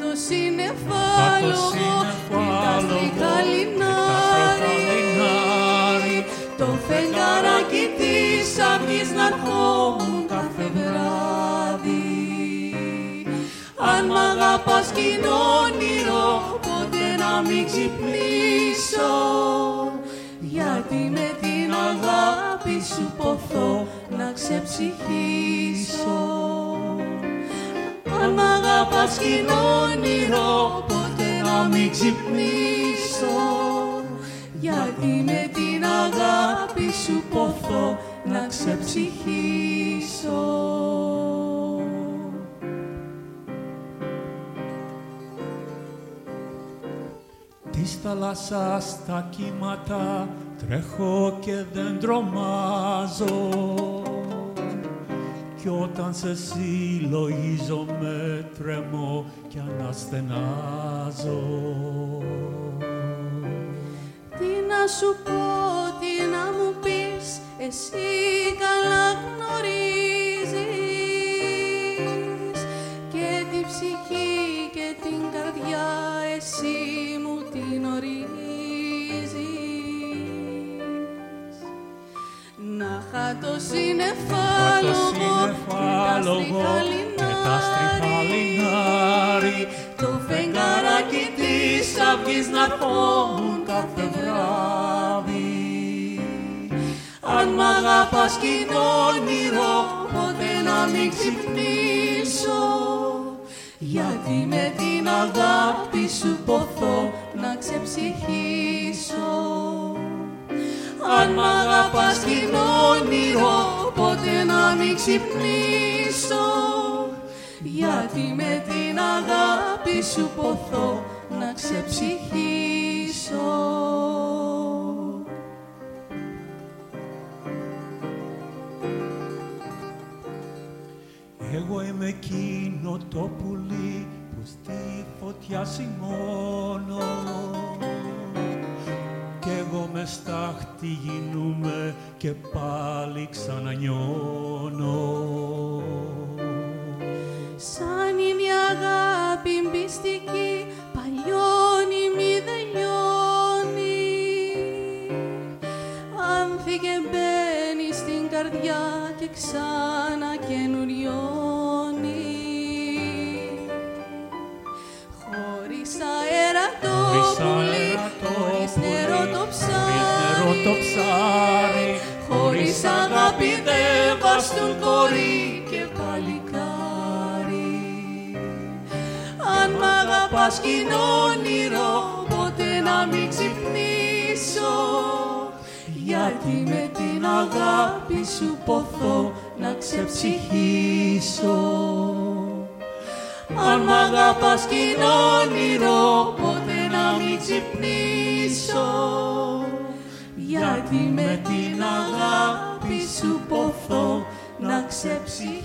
το συνεφάλογο τα λινάρι το φεγγαράκι της αυγής να ερχόμουν κάθε βράδυ. Αν μ' αγαπάς κι όνειρο ποτέ να μην ξυπνήσω. Γιατί με την αγάπη σου ποθώ να ξεψυχήσω αν μ' αγαπάς κι όνειρο ποτέ να μην ξυπνήσω γιατί με την αγάπη σου ποθώ να ξεψυχήσω. Της θάλασσας τα κύματα τρέχω και δεν τρομάζω κι όταν σε συλλογίζομαι τρέμω και αναστενάζω. Τι να σου πω, τι να μου πεις, εσύ καλά γνωρίζεις και τη ψυχή και την καρδιά Να χα το συνεφάλογο και τα στριχά λινάρι το φεγγαράκι της αυγής να ερχόμουν κάθε βράδυ. Αν μ' αγαπάς κι είναι όνειρο, ποτέ να μην ξυπνήσω, γιατί με την αγάπη σου ποθώ να ξεψυχήσω. Αν μ' αγαπάς κι είναι όνειρο, ποτέ να μην ξυπνήσω, γιατί με την αγάπη σου ποθώ να ξεψυχήσω. Εγώ είμαι εκείνο το πουλί που στη φωτιά σημώνω κι εγώ με στάχτη γίνουμε και πάλι ξανανιώνω. Σαν είναι η αγάπη μπιστική, παλιώνει μη δεν λιώνει. Άνθη και μπαίνει στην καρδιά και ξανά καινουριώνει. Χωρίς αέρα το Χωρίς πουλί, αέρα το χωρίς νερό το Χωρίς νερό ψάρι, το ψάρι, Χωρίς αγάπη δεν βαστούν κορί και παλικάρι. Αν μ' αγαπάς κι είναι όνειρο, ποτέ να μην ξυπνήσω. Γιατί με την αγάπη σου ποθώ να ξεψυχήσω. Αν μ' αγαπάς κι είναι όνειρο, ποτέ να μην ξυπνήσω. Γιατί με την αγάπη σου ποθώ να ξεψυχήσω.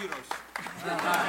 euros.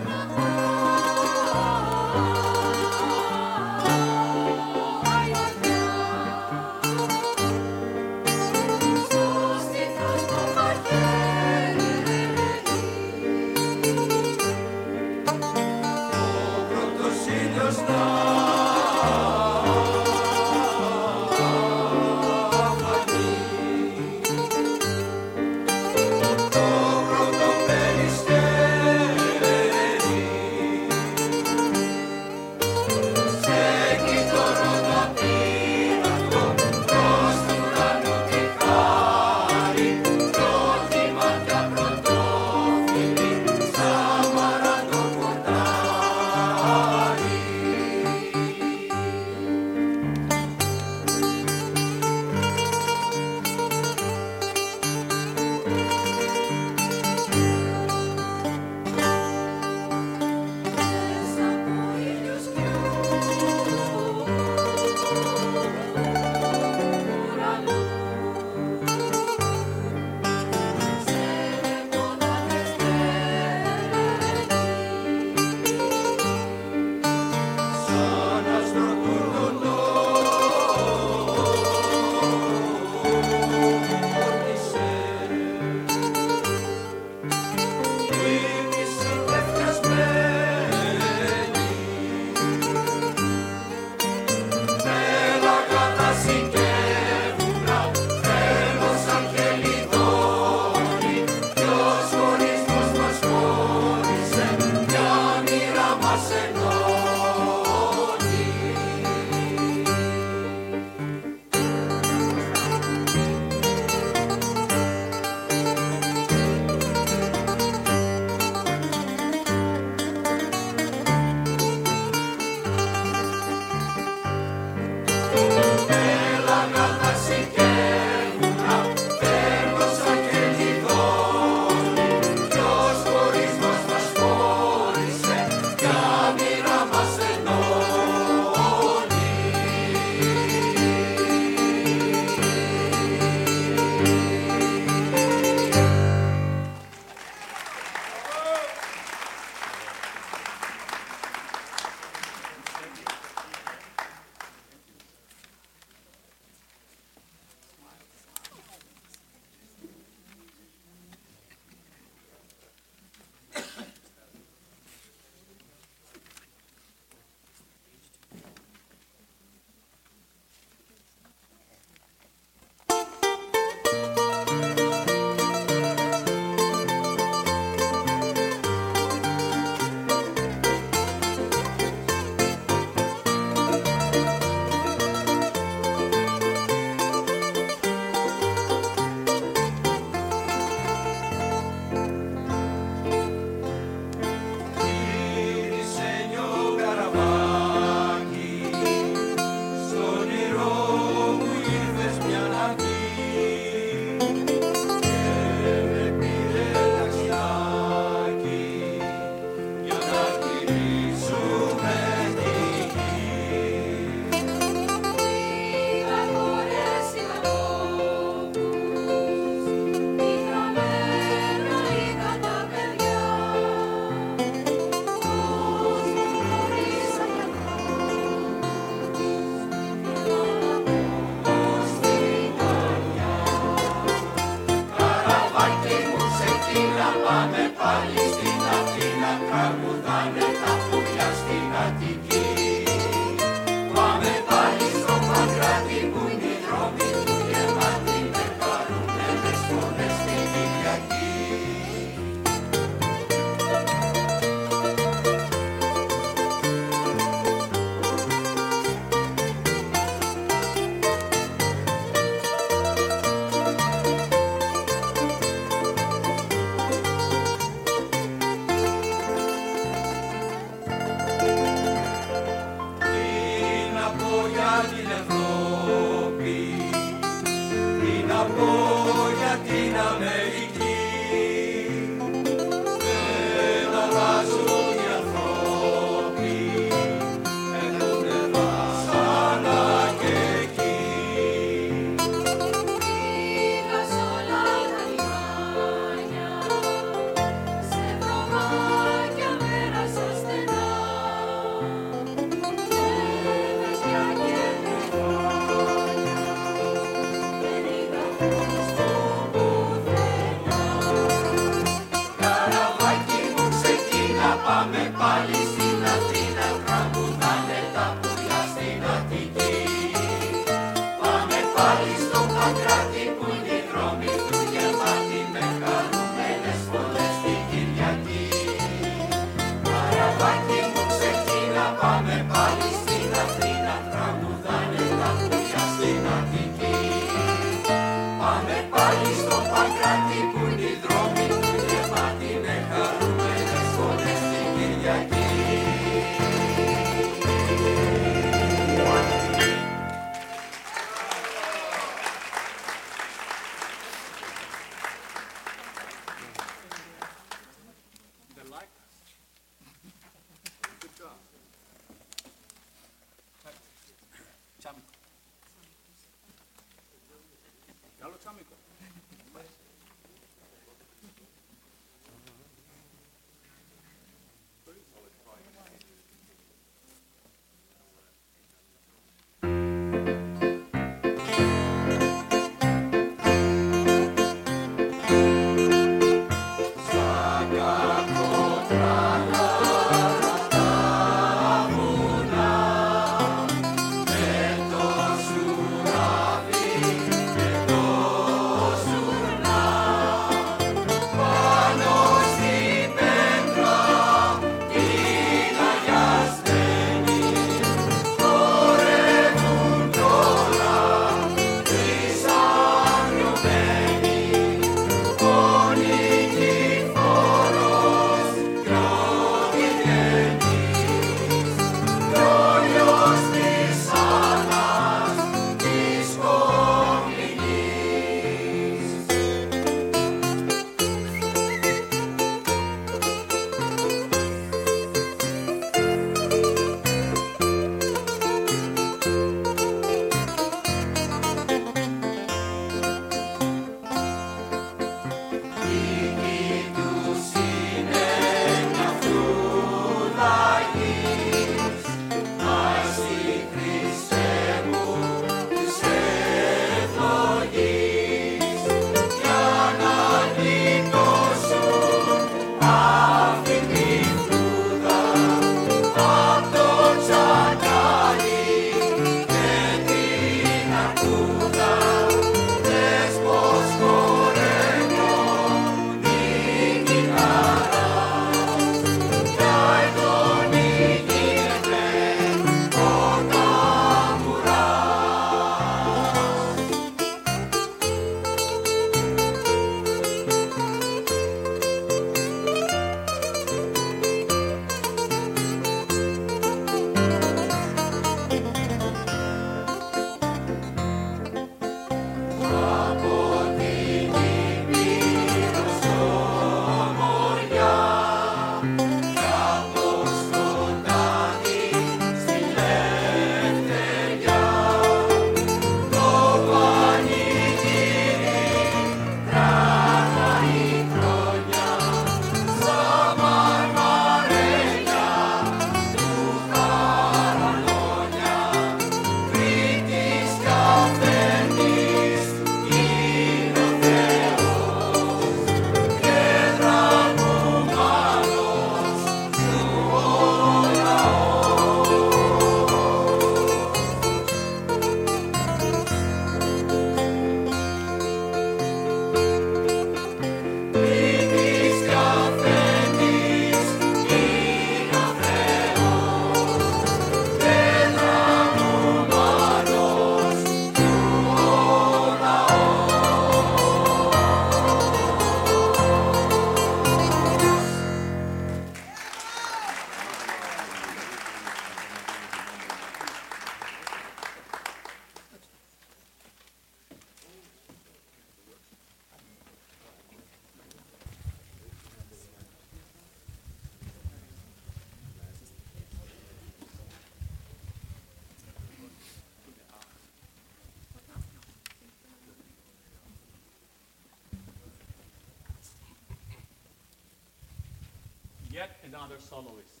yet another soloist.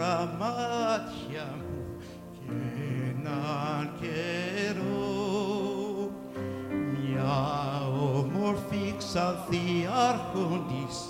μαύρα μάτια μου και έναν καιρό. Μια όμορφη ξανθή αρχοντής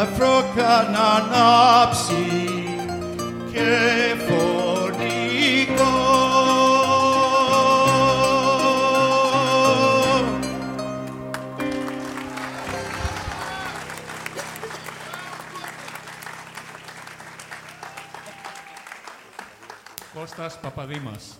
αφρόκαν ανάψει και φωνικό. Κώστας Παπαδήμας.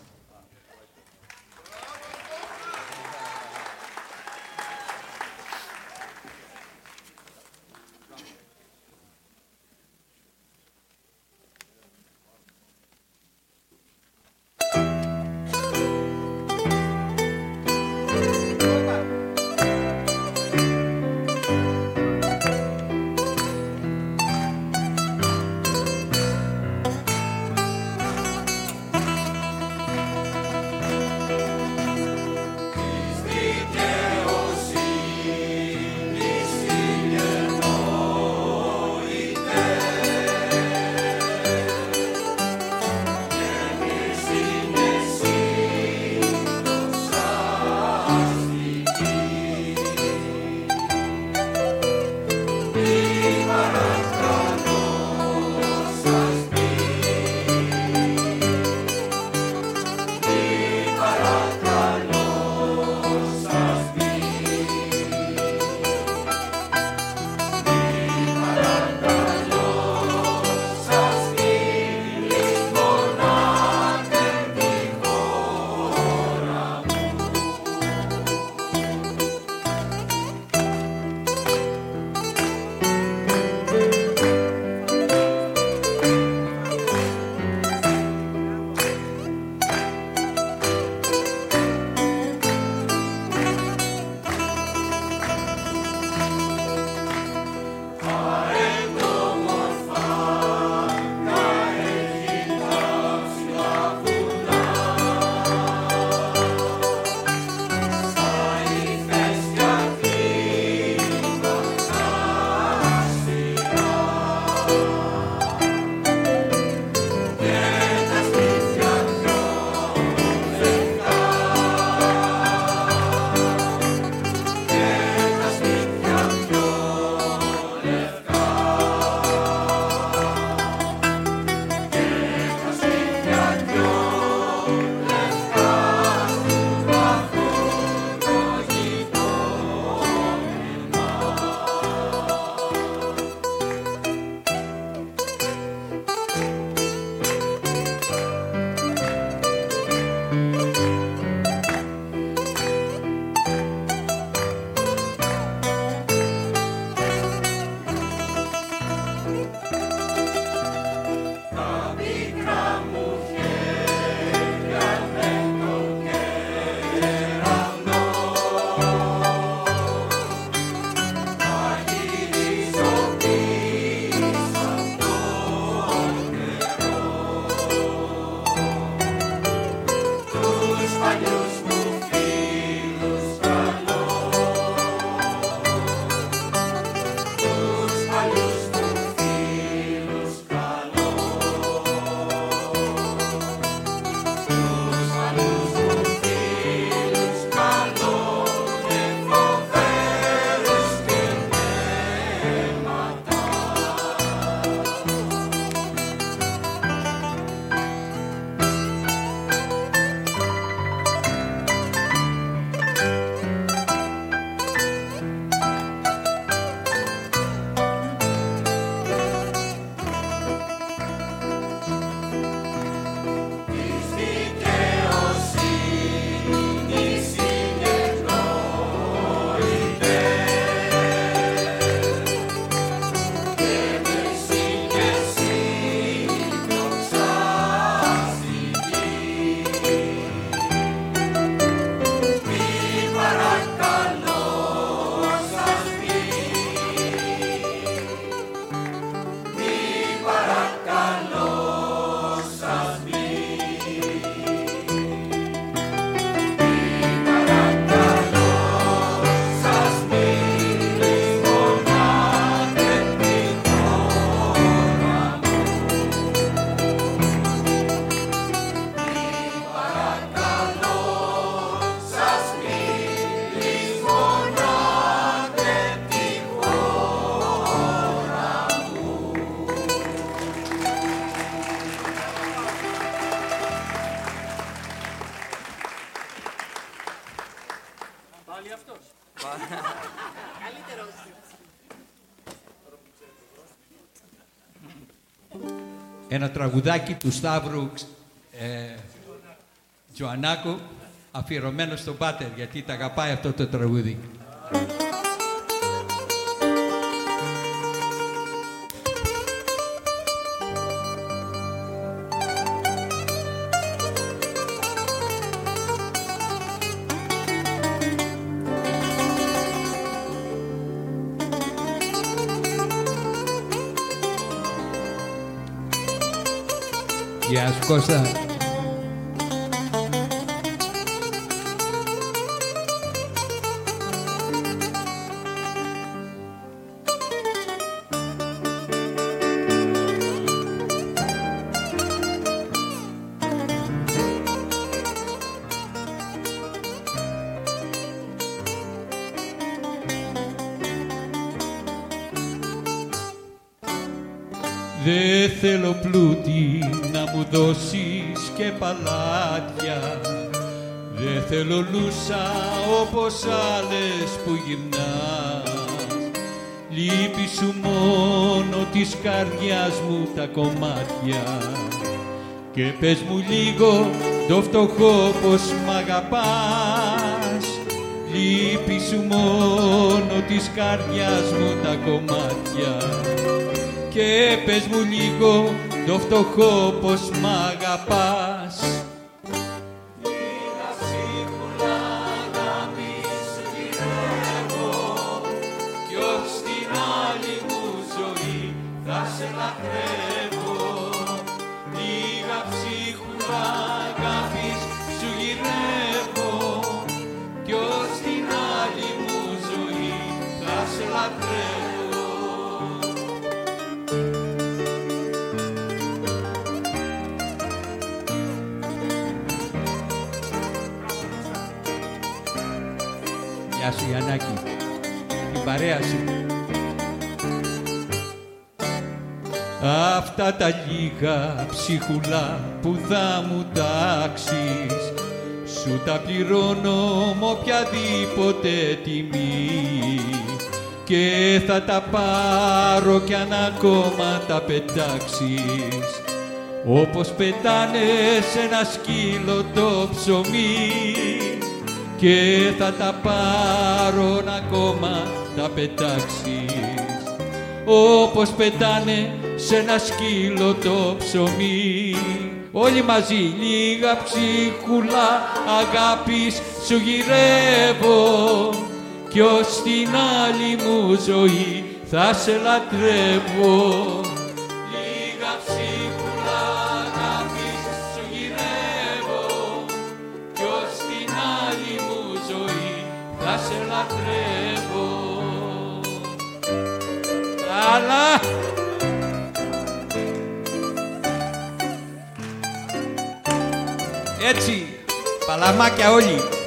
Τραγουδάκι του Σταύρου ε, Τζοανάκου αφιερωμένο στον Πάτερ γιατί τα αγαπάει αυτό το τραγούδι. Yes, of course. Uh, Δε θέλω πλούτη να μου δώσεις και παλάτια. Δε θέλω λούσα όπως άλλες που γυρνάς Λύπη σου μόνο της καρδιάς μου τα κομμάτια. Και πες μου λίγο το φτωχό πως μ' αγαπάς. Λύπη σου μόνο της καρδιάς μου τα κομμάτια και πες μου λίγο το φτωχό πως μ' αγαπάς. Γιαννάκη, την παρέα σου. Αυτά τα λίγα ψυχουλά που θα μου τάξεις σου τα πληρώνω με οποιαδήποτε τιμή. Και θα τα πάρω κι αν ακόμα τα πετάξεις. Όπως πετάνε σε ένα σκύλο το ψωμί και θα τα πάρω να ακόμα τα πετάξεις. Όπως πετάνε σε ένα σκύλο το ψωμί. Όλοι μαζί λίγα ψίχουλα αγάπης σου γυρεύω. Κι ως την άλλη μου ζωή θα σε λατρεύω Eti, palavra que é olhinho.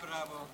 bravo.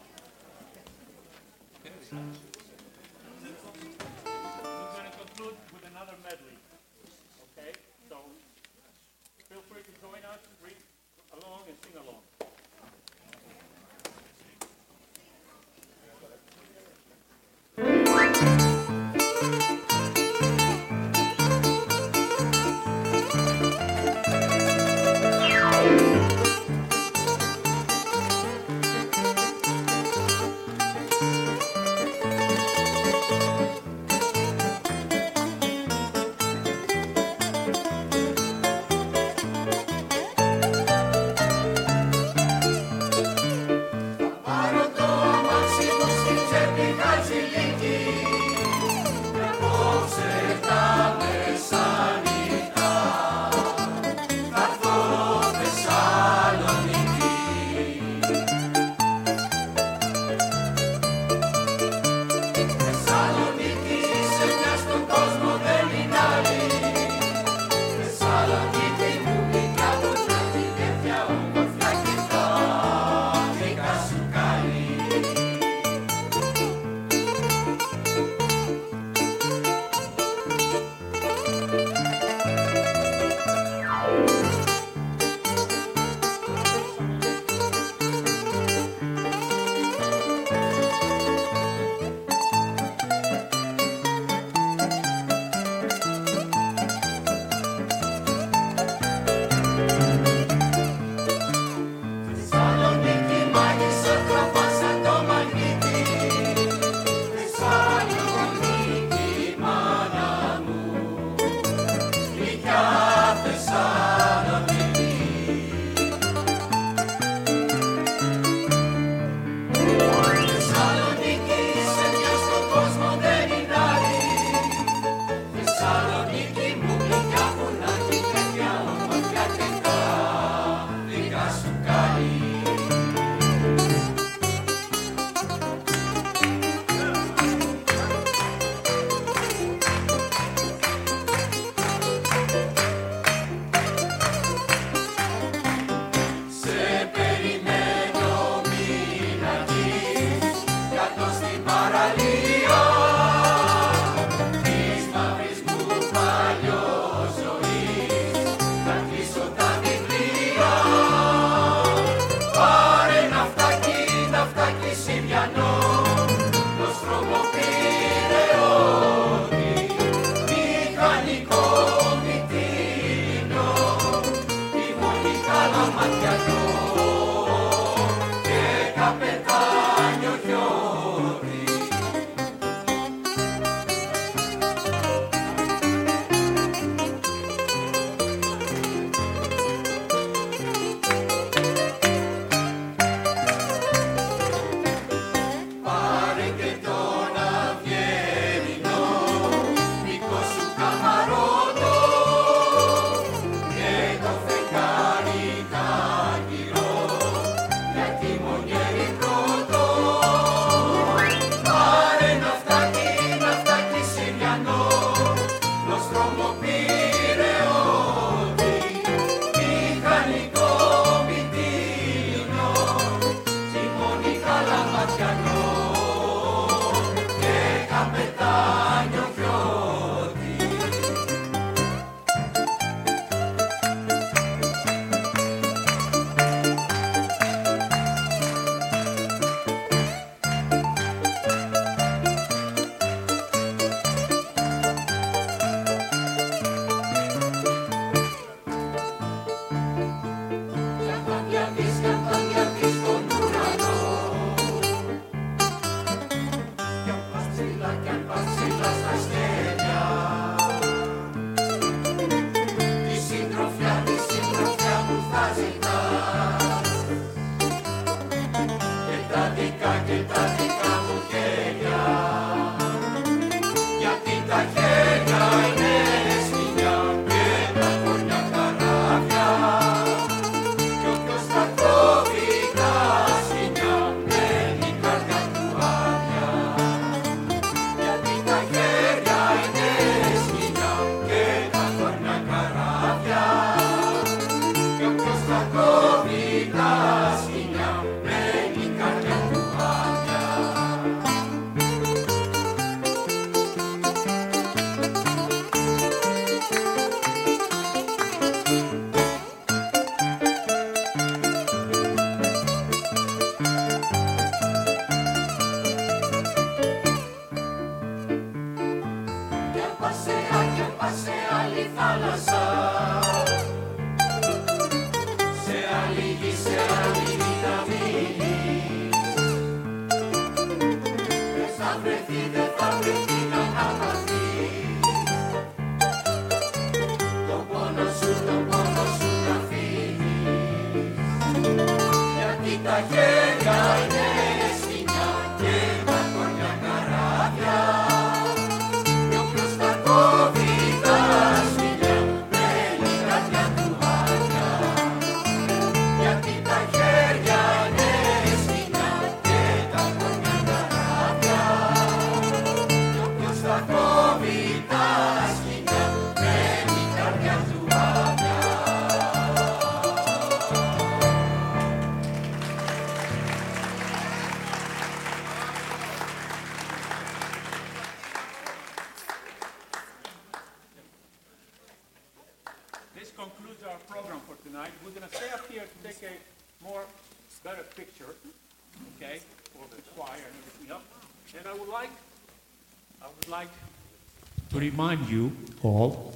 Remind you all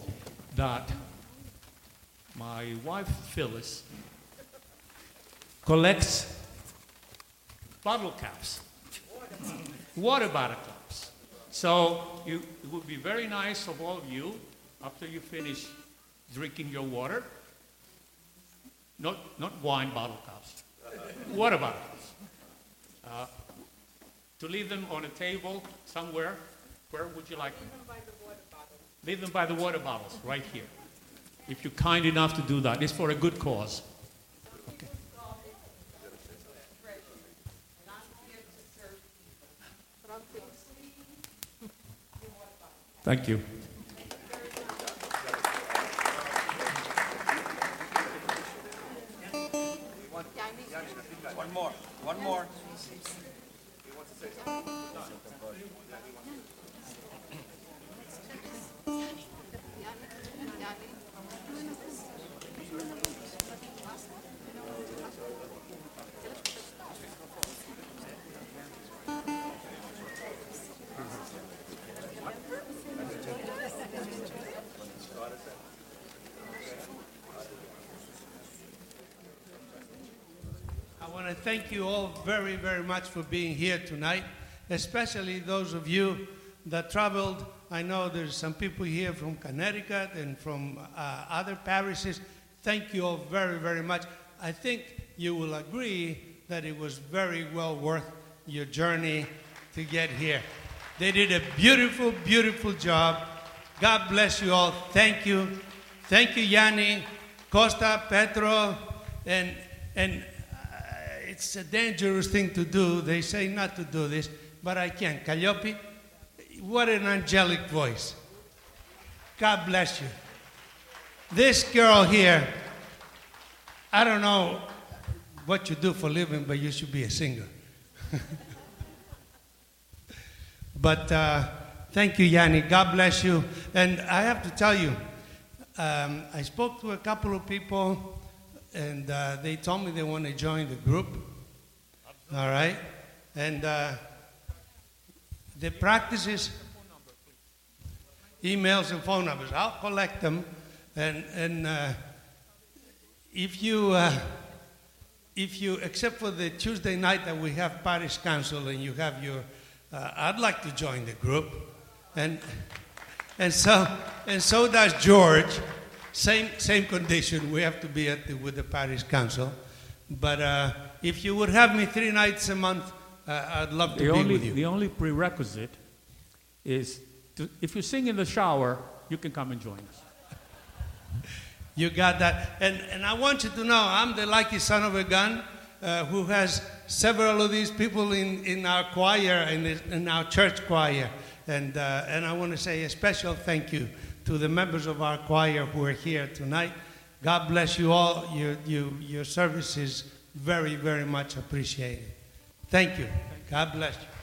that my wife Phyllis collects bottle caps, water bottle caps. So you, it would be very nice of all of you after you finish drinking your water, not, not wine bottle caps, water bottles, uh, to leave them on a table somewhere. Where would you like them? Leave them by the water bottles, right here. If you're kind enough to do that, it's for a good cause. Okay. Thank you. One more, one more. I want to thank you all very, very much for being here tonight, especially those of you that traveled. I know there's some people here from Connecticut and from uh, other parishes. Thank you all very, very much. I think you will agree that it was very well worth your journey to get here. They did a beautiful, beautiful job. God bless you all. Thank you. Thank you, Yanni, Costa, Petro, and, and uh, it's a dangerous thing to do. They say not to do this, but I can. Calliope, what an angelic voice. God bless you. This girl here, I don't know what you do for a living, but you should be a singer. but uh, thank you, Yanni. God bless you. And I have to tell you, um, I spoke to a couple of people, and uh, they told me they want to join the group. All right? And uh, the practices, emails and phone numbers, I'll collect them. And, and uh, if you, uh, if you, except for the Tuesday night that we have parish council and you have your, uh, I'd like to join the group. And, and so, and so does George. Same, same condition. We have to be at the, with the parish council. But uh, if you would have me three nights a month, uh, I'd love to The be only, with you. the only prerequisite is to, if you sing in the shower, you can come and join us. You got that. And, and I want you to know I'm the lucky son of a gun uh, who has several of these people in, in our choir, in, in our church choir. And, uh, and I want to say a special thank you to the members of our choir who are here tonight. God bless you all. Your, you, your service is very, very much appreciated. Thank you. God bless you.